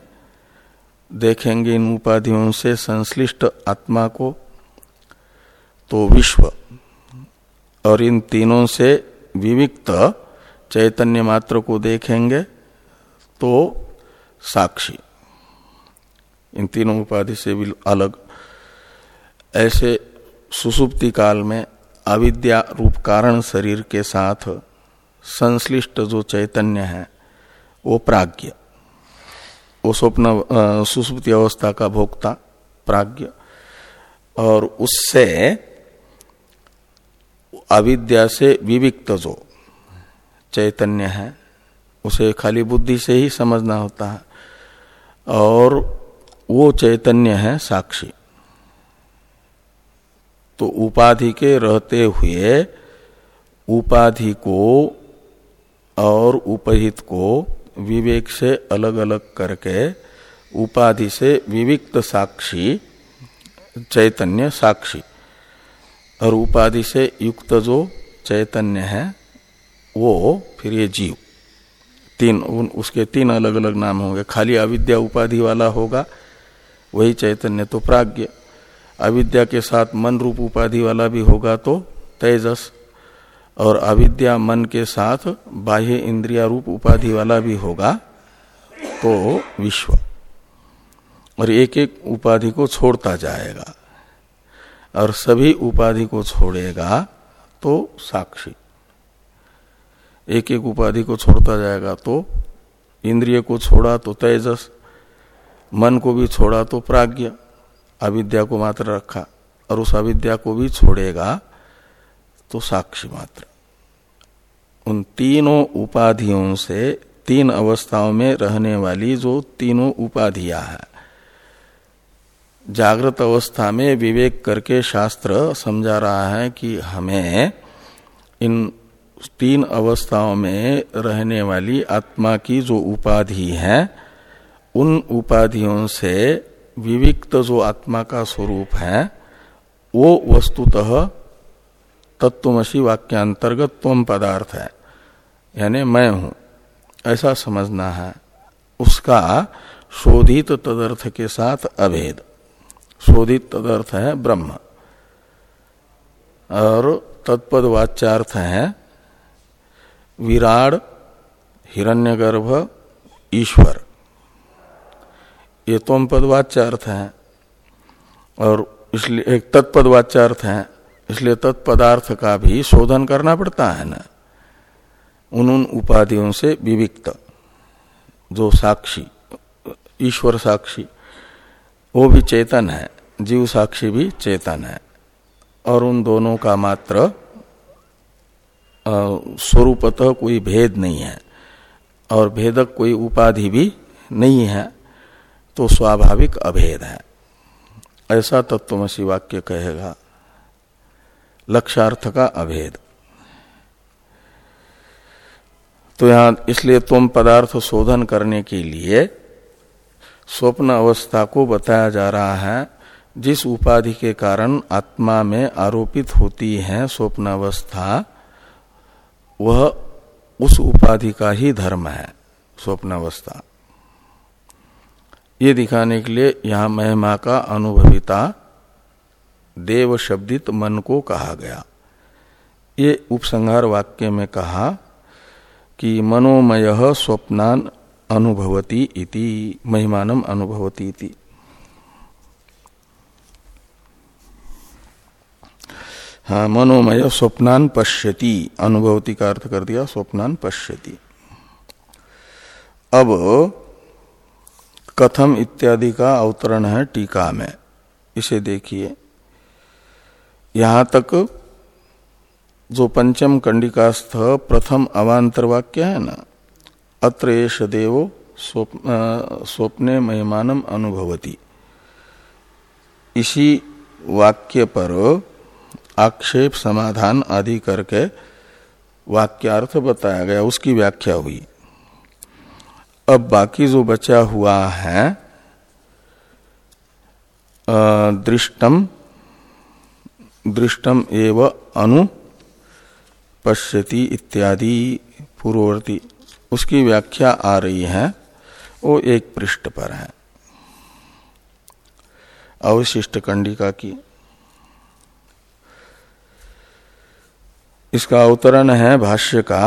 S1: देखेंगे इन उपाधियों से संश्लिष्ट आत्मा को तो विश्व और इन तीनों से विविक्त चैतन्य मात्र को देखेंगे तो साक्षी। इन तीनों उपाधि से भी अलग। ऐसे सुसुप्ति काल में अविद्या रूप कारण शरीर के साथ संश्लिष्ट जो चैतन्य है, वो प्राज्ञ। वो स्वप्न सुसुप्ति अवस्था का भोक्ता, प्राज्ञ। और उससे अविद्या से विविक्त जो चैतन्य है, उसे खाली बुद्धि से ही समझना होता है। और वो चैतन्य है साक्षी। तो उपाधि के रहते हुए उपाधि को और उपहित को विवेक से अलग अलग करके उपाधि से विविक्त साक्षी, चैतन्य साक्षी। और उपाधि से युक्त जो चैतन्य है, वो फिर ये जीव। तीन, उन, उसके तीन अलग अलग नाम होंगे। खाली अविद्या उपाधि वाला होगा वही चैतन्य तो प्राज्ञ। अविद्या के साथ मन रूप उपाधि वाला भी होगा तो तेजस। और अविद्या मन के साथ बाह्य इंद्रिया रूप उपाधि वाला भी होगा तो विश्व। और एक एक उपाधि को छोड़ता जाएगा। और सभी उपाधि को छोड़ेगा तो साक्षी। एक एक उपाधि को छोड़ता जाएगा तो इंद्रिय को छोड़ा तो तेजस। मन को भी छोड़ा तो प्राज्ञ, अविद्या को मात्र रखा, और उस अविद्या को भी छोड़ेगा तो साक्षी मात्र। उन तीनों उपाधियों से, तीन अवस्थाओं में रहने वाली जो तीनों उपाधियाँ हैं, जागृत अवस्था में विवेक करके शास्त्र समझा रहा है कि हमें इन तीन अवस्थाओं में रहने वाली आत्मा की जो उपाधि है उन उपाधियों से विविक्त जो आत्मा का स्वरूप है, वो वस्तुतः तत्वमसी वाक्यांतर्गत तम पदार्थ है। यानी मैं हूँ। ऐसा समझना है। उसका शोधित तदर्थ के साथ अभेद। शोधित तदर्थ है ब्रह्म। और तत्पद वाच्यार्थ है विराड, हिरण्यगर्भ, ईश्वर। ये तोम पदवाच्य अर्थ है। और इसलिए एक तत्पदवाच्य अर्थ है। इसलिए तत्पदार्थ का भी शोधन करना पड़ता है ना। उन उन उपाधियों से विविक्त। जो साक्षी, ईश्वर साक्षी, वो भी चेतन है। जीव साक्षी भी चेतन है। और उन दोनों का मात्र स्वरूपतः कोई भेद नहीं है। और भेदक कोई उपाधि भी नहीं है। तो स्वाभाविक अभेद है। ऐसा तत्वमसी वाक्य कहेगा, लक्षार्थ का अभेद। तो यहाँ इसलिए तुम पदार्थ शोधन करने के लिए स्वप्न अवस्था को बताया जा रहा है, जिस उपाधि के कारण आत्मा में आरोपित होती है स्वप्न अवस्था, वह उस उपाधि का ही धर्म है, स्वप्न अवस्था। ये दिखाने के लिए यहाँ महिमा का अनुभविता देव शब्दित मन को कहा गया। ये उपसंहार वाक्य में कहा कि मनोमय स्वप्नान अनुभवती इति महिमानम अनुभवती इति। हाँ मनोमय स्वप्नान पश्यति, अनुभवती का अर्थ कर दिया, स्वप्नान पश्यति। अब कथम इत्यादि का अवतरण है टीका में। इसे देखिए। यहाँ तक जो पंचम कंडिकास्थ प्रथम अवांतर वाक्य है ना अत्र देव स्वप्ने महिमानम अनुभवती। इसी वाक्य पर आक्षेप समाधान आदि करके वाक्यार्थ बताया गया, उसकी व्याख्या हुई। अब बाकी जो बचा हुआ है दृष्टम दृष्टम एव अनु, पश्यति इत्यादि पूर्ववर्ती। उसकी व्याख्या आ रही है, वो एक पृष्ठ पर है। अवशिष्ट कंडिका की। इसका अवतरण है भाष्य का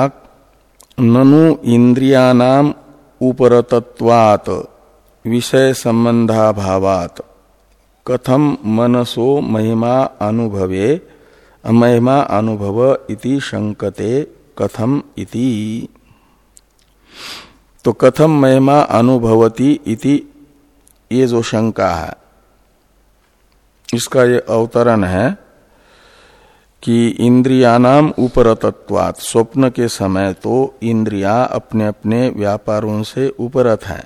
S1: ननु इंद्रियानाम उपरतत्वात विषय संबंधाभावात कथम मनसो महिमा अनुभवे महिमा अनुभव इति शंकते कथम इति। तो कथम महिमा अनुभवती इति, ये जो शंका है, इसका ये अवतरण है कि इंद्रियानाम उपरतत्वात। स्वप्न के समय तो इंद्रिया अपने अपने व्यापारों से उपरत हैं।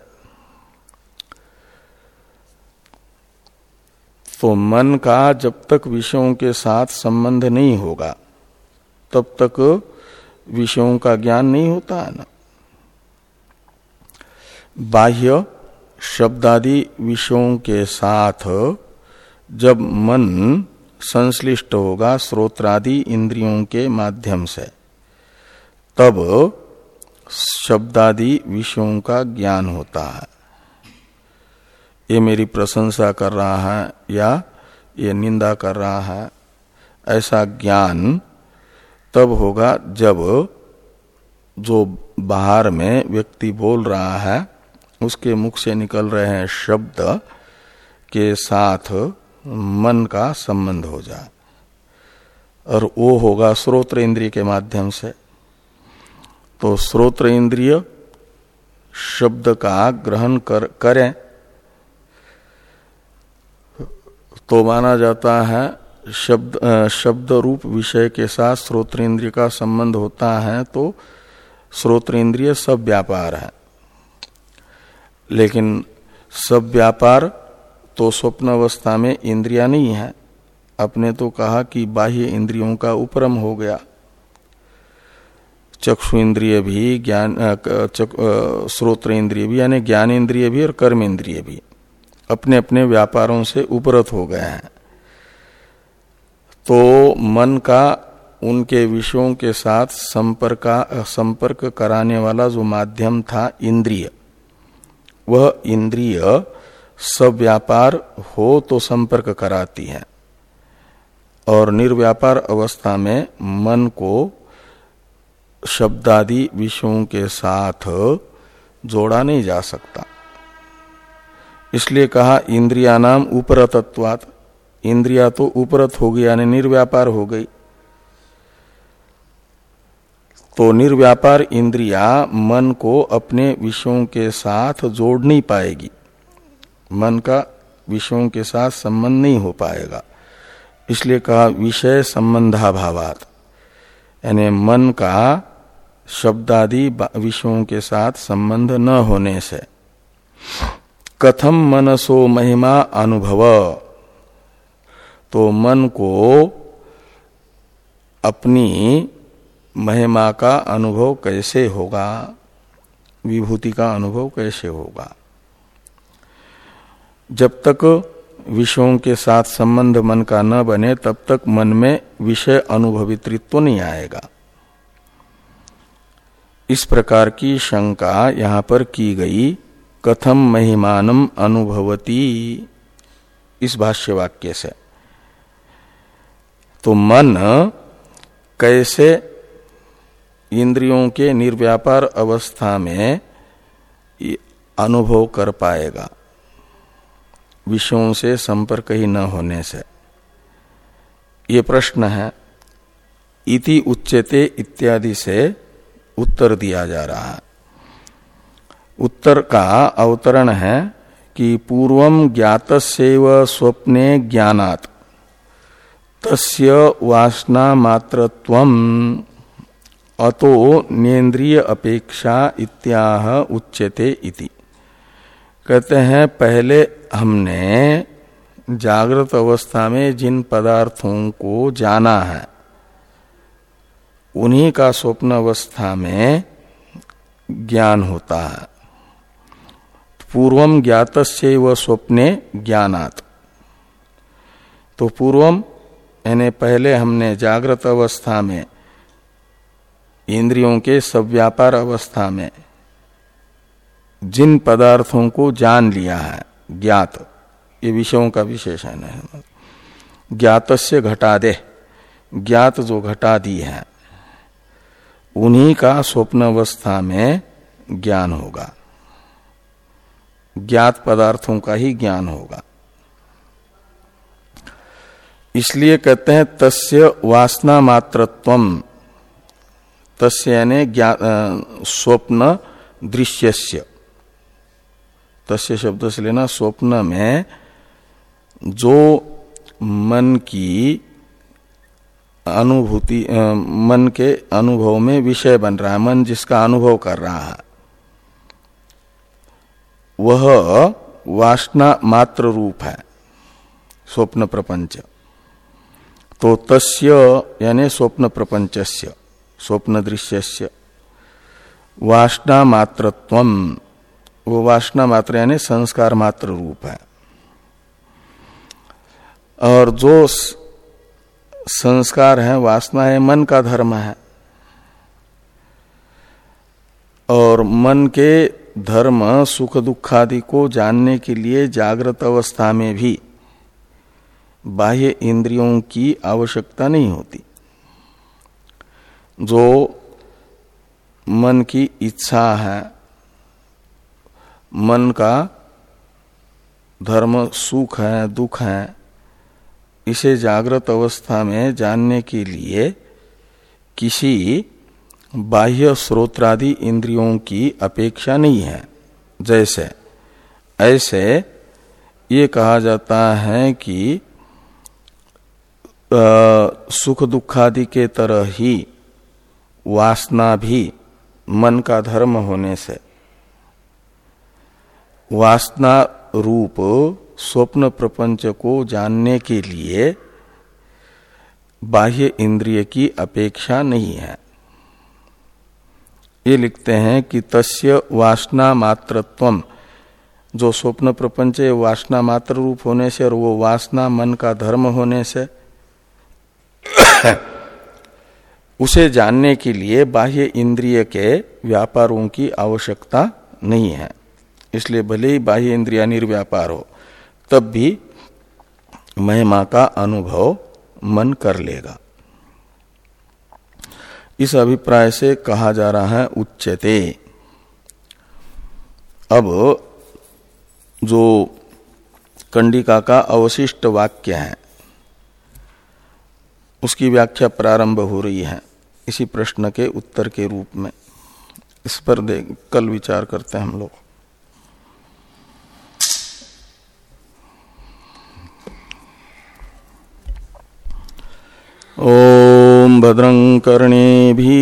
S1: तो मन का जब तक विषयों के साथ संबंध नहीं होगा, तब तक विषयों का ज्ञान नहीं होता है ना। बाह्य शब्दादि विषयों के साथ जब मन संश्लिष्ट होगा स्रोत्रादि इंद्रियों के माध्यम से। तब शब्दादि विषयों का ज्ञान होता है। ये मेरी प्रशंसा कर रहा है या ये निंदा कर रहा है, ऐसा ज्ञान तब होगा जब जो बाहर में व्यक्ति बोल रहा है, उसके मुख से निकल रहे हैं शब्द के साथ मन का संबंध हो जाए। और वो होगा श्रोत्र इंद्रिय के माध्यम से। तो स्रोत्र इंद्रिय शब्द का ग्रहण कर, करें। तो माना जाता है, शब्द शब्द रूप विषय के साथ श्रोत्र इंद्रिय का संबंध होता है तो श्रोत्र इंद्रिय सब व्यापार है। लेकिन सब व्यापार तो स्वप्न अवस्था में इंद्रिया नहीं है। अपने तो कहा कि बाह्य इंद्रियों का उपरम हो गया। चक्षु इंद्रिय भी, ज्ञान श्रोत्र इंद्रिय भी, यानी ज्ञान इंद्रिय भी और कर्म इंद्रिय भी अपने अपने व्यापारों से उपरत हो गए हैं। तो मन का, उनके विषयों के साथ संपर्क संपर्क कराने वाला जो माध्यम था इंद्रिय, वह इंद्रिय सब व्यापार हो तो संपर्क कराती है। और निर्व्यापार अवस्था में मन को शब्दादि विषयों के साथ जोड़ा नहीं जा सकता। इसलिए कहा, इंद्रिया नाम उपरतत्वात। इंद्रिया तो उपरत होगी यानी निर्व्यापार हो गई। तो निर्व्यापार इंद्रिया मन को अपने विषयों के साथ जोड़ नहीं पाएगी। मन का विषयों के साथ संबंध नहीं हो पाएगा। इसलिए कहा विषय संबंधाभावात। यानी मन का शब्दादि विषयों के साथ संबंध न होने से। कथम मनसो महिमा अनुभव। तो मन को अपनी महिमा का अनुभव कैसे होगा? विभूति का अनुभव कैसे होगा? जब तक विषयों के साथ संबंध मन का न बने, तब तक मन में विषय अनुभवित्व नहीं आएगा। इस प्रकार की शंका यहाँ पर की गई, कथम महिमानम अनुभवती, इस भाष्य वाक्य से। तो मन कैसे इंद्रियों के निर्व्यापार अवस्था में अनुभव कर पाएगा? विषयों से संपर्क ही न होने से। ये प्रश्न है, इति उच्चते इत्यादि से उत्तर दिया जा रहा है। उत्तर का अवतरण है कि पूर्वम ज्ञात स्वप्ने ज्ञानात। तस्य वासना मात्रत्वम अतो नेन्द्रिय अपेक्षा इत्याह उच्यते इति। कहते हैं, पहले हमने जागृत अवस्था में जिन पदार्थों को जाना है, उन्हीं का स्वप्न अवस्था में ज्ञान होता है। पूर्वम ज्ञात व स्वप्ने ज्ञानात। तो पूर्वम, यानी पहले हमने जागृत अवस्था में, इंद्रियों के सब व्यापार अवस्था में जिन पदार्थों को जान लिया है, ज्ञात, ये विषयों का विशेषण है। ज्ञात से घटा दे, ज्ञात जो घटा दी है, उन्हीं का स्वप्न अवस्था में ज्ञान होगा। ज्ञात पदार्थों का ही ज्ञान होगा। इसलिए कहते हैं, तस्य वासना मात्रत्वम तस्य यानी स्वप्न दृश्यस्य। तस्य शब्द से लेना स्वप्न में जो मन की अनुभूति मन के अनुभव में विषय बन रहा है, मन जिसका अनुभव कर रहा है, वह वासना मात्र रूप है, स्वप्न प्रपंच। तो तस्य यानी स्वप्न प्रपंचस्य, स्वप्न दृश्यस्य, वासना मात्रत्वम वो वासना मात्र यानी संस्कार मात्र रूप है। और जो संस्कार है, वासना है, मन का धर्म है। और मन के धर्म, सुख दुखादि को जानने के लिए जागृत अवस्था में भी बाह्य इंद्रियों की आवश्यकता नहीं होती। जो मन की इच्छा है मन का धर्म सुख है दुख है इसे जागृत अवस्था में जानने के लिए किसी बाह्य स्रोत्रादि इंद्रियों की अपेक्षा नहीं है। जैसे ऐसे ये कहा जाता है कि आ, सुख दुखादि के तरह ही वासना भी मन का धर्म होने से वासना रूप स्वप्न प्रपंच को जानने के लिए बाह्य इंद्रिय की अपेक्षा नहीं है। ये लिखते हैं कि तस्य वासना मात्रत्व जो स्वप्न प्रपंच वासना मात्र रूप होने से और वो वासना मन का धर्म होने से, उसे जानने के लिए बाह्य इंद्रिय के व्यापारों की आवश्यकता नहीं है। इसलिए भले ही बाह्य इंद्रिया निर्व्यापार हो, तब भी महिमा का अनुभव मन कर लेगा। इस अभिप्राय से कहा जा रहा है उच्चते अब जो कंडिका का अवशिष्ट वाक्य है, उसकी व्याख्या प्रारंभ हो रही है, इसी प्रश्न के उत्तर के रूप में। इस पर कल विचार करते हैं हम लोग। ओम भद्रं कर्णे भी